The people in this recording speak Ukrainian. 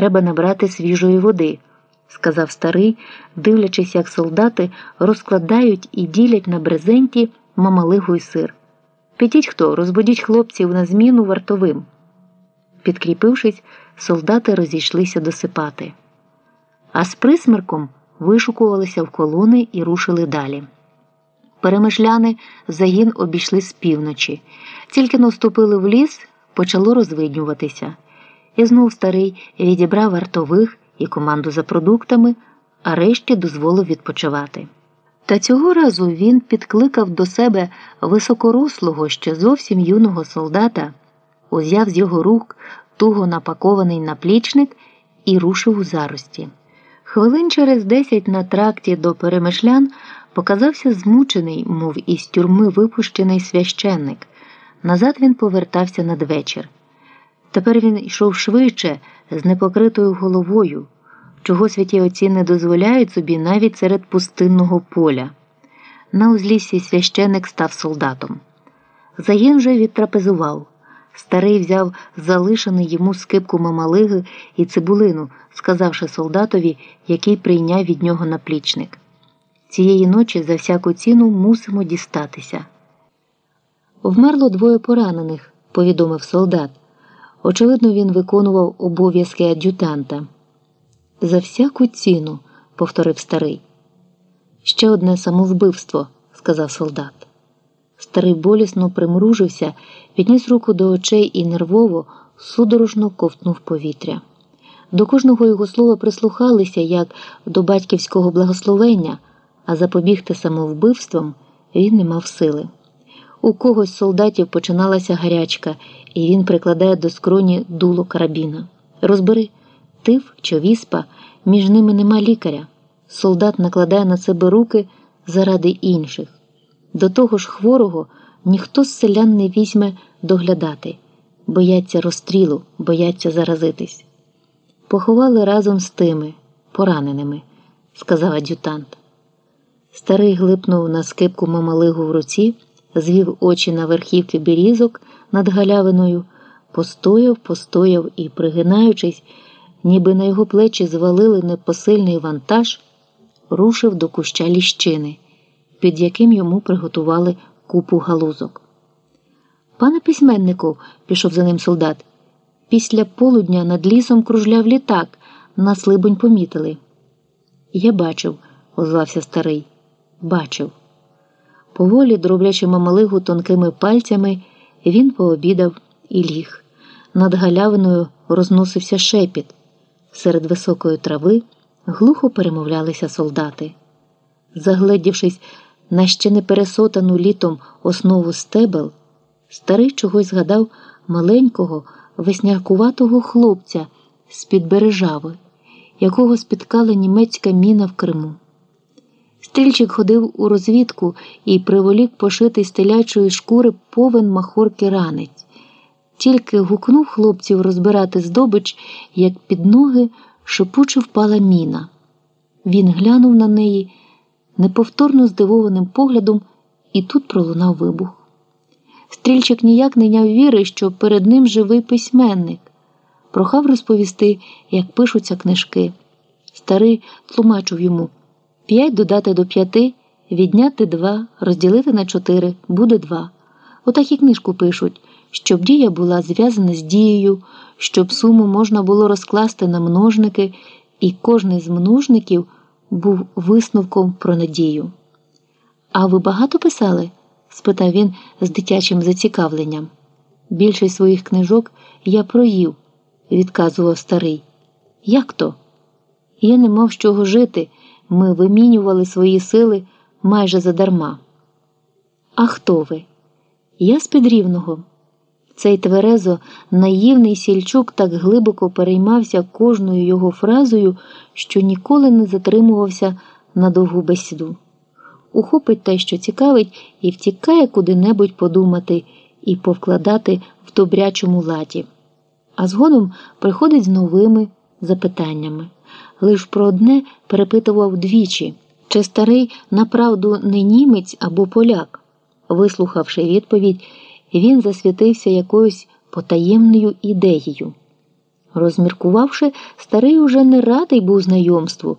треба набрати свіжої води, сказав старий, дивлячись, як солдати розкладають і ділять на брезенті мамалигу й сир. Підіть хто, розбудіть хлопців на зміну вартовим. Підкріпившись, солдати розійшлися досипати. А з присмерком вишукувалися в колони і рушили далі. Перемишляни загін обійшли з півночі. Тільки наступили в ліс, почало розвиднюватися. І знов старий відібрав вартових і команду за продуктами, а решті дозволив відпочивати. Та цього разу він підкликав до себе високорослого, ще зовсім юного солдата, узяв з його рук туго напакований наплічник і рушив у зарості. Хвилин через десять на тракті до перемишлян показався змучений, мов із тюрми випущений священник. Назад він повертався надвечір. Тепер він йшов швидше, з непокритою головою, чого святі отці не дозволяють собі навіть серед пустинного поля. На узліссі священик став солдатом. Загін вже відтрапезував. Старий взяв залишений йому скипку мамалиги і цибулину, сказавши солдатові, який прийняв від нього наплічник. Цієї ночі за всяку ціну мусимо дістатися. Вмерло двоє поранених, повідомив солдат. Очевидно, він виконував обов'язки ад'ютанта. За всяку ціну, повторив старий. Ще одне самовбивство, сказав солдат. Старий болісно примружився, підніс руку до очей і нервово, судорожно ковтнув повітря. До кожного його слова прислухалися як до батьківського благословення, а запобігти самовбивством він не мав сили. У когось з солдатів починалася гарячка, і він прикладає до скроні дуло карабіна. Розбери, тиф чи віспа, між ними нема лікаря. Солдат накладає на себе руки заради інших. До того ж хворого ніхто з селян не візьме доглядати, бояться розстрілу, бояться заразитись. Поховали разом з тими, пораненими, сказав ад'ютант. Старий глипнув на скипку мамалигу в руці, звів очі на верхівки бірізок над галявиною, постояв, постояв і, пригинаючись, ніби на його плечі звалили непосильний вантаж, рушив до куща ліщини під яким йому приготували купу галузок. Пане письменнику, пішов за ним солдат, після полудня над лісом кружляв літак, нас, либонь, помітили. Я бачив, озвався старий. Бачив. Поволі, дроблячи мамалигу тонкими пальцями, він пообідав і ліг. Над галявиною розносився шепіт. Серед високої трави глухо перемовлялися солдати. Загледівшись на ще не пересотану літом основу стебел, старий чогось згадав маленького, весняркуватого хлопця з-під бережави, якого спіткала німецька міна в Криму. Стрільчик ходив у розвідку і приволік пошитий з телячої шкури повен махорки ранець. Тільки гукнув хлопців розбирати здобич, як під ноги шипуче впала міна. Він глянув на неї неповторно здивованим поглядом, і тут пролунав вибух. Стрільчик ніяк не няв віри, що перед ним живий письменник, прохав розповісти, як пишуться книжки. Старий тлумачив йому п'ять додати до п'яти, відняти два, розділити на чотири, буде два. Отак і книжку пишуть, щоб дія була зв'язана з дією, щоб суму можна було розкласти на множники, і кожний з множників був висновком про надію. А ви багато писали? спитав він з дитячим зацікавленням. Більшість своїх книжок я проїв, відказував старий. Як то? Я не мав з чого жити. Ми вимінювали свої сили майже задарма. А хто ви? Я з підрівного. Цей тверезо наївний сільчук так глибоко переймався кожною його фразою, що ніколи не затримувався на довгу бесіду. Ухопить те, що цікавить, і втікає куди-небудь подумати і повкладати в добрячому латі. А згодом приходить з новими запитаннями. Лиш про одне перепитував двічі чи старий направду не німець або поляк. Вислухавши відповідь, він засвітився якоюсь потаємною ідеєю. Розміркувавши, старий уже не радий був знайомству.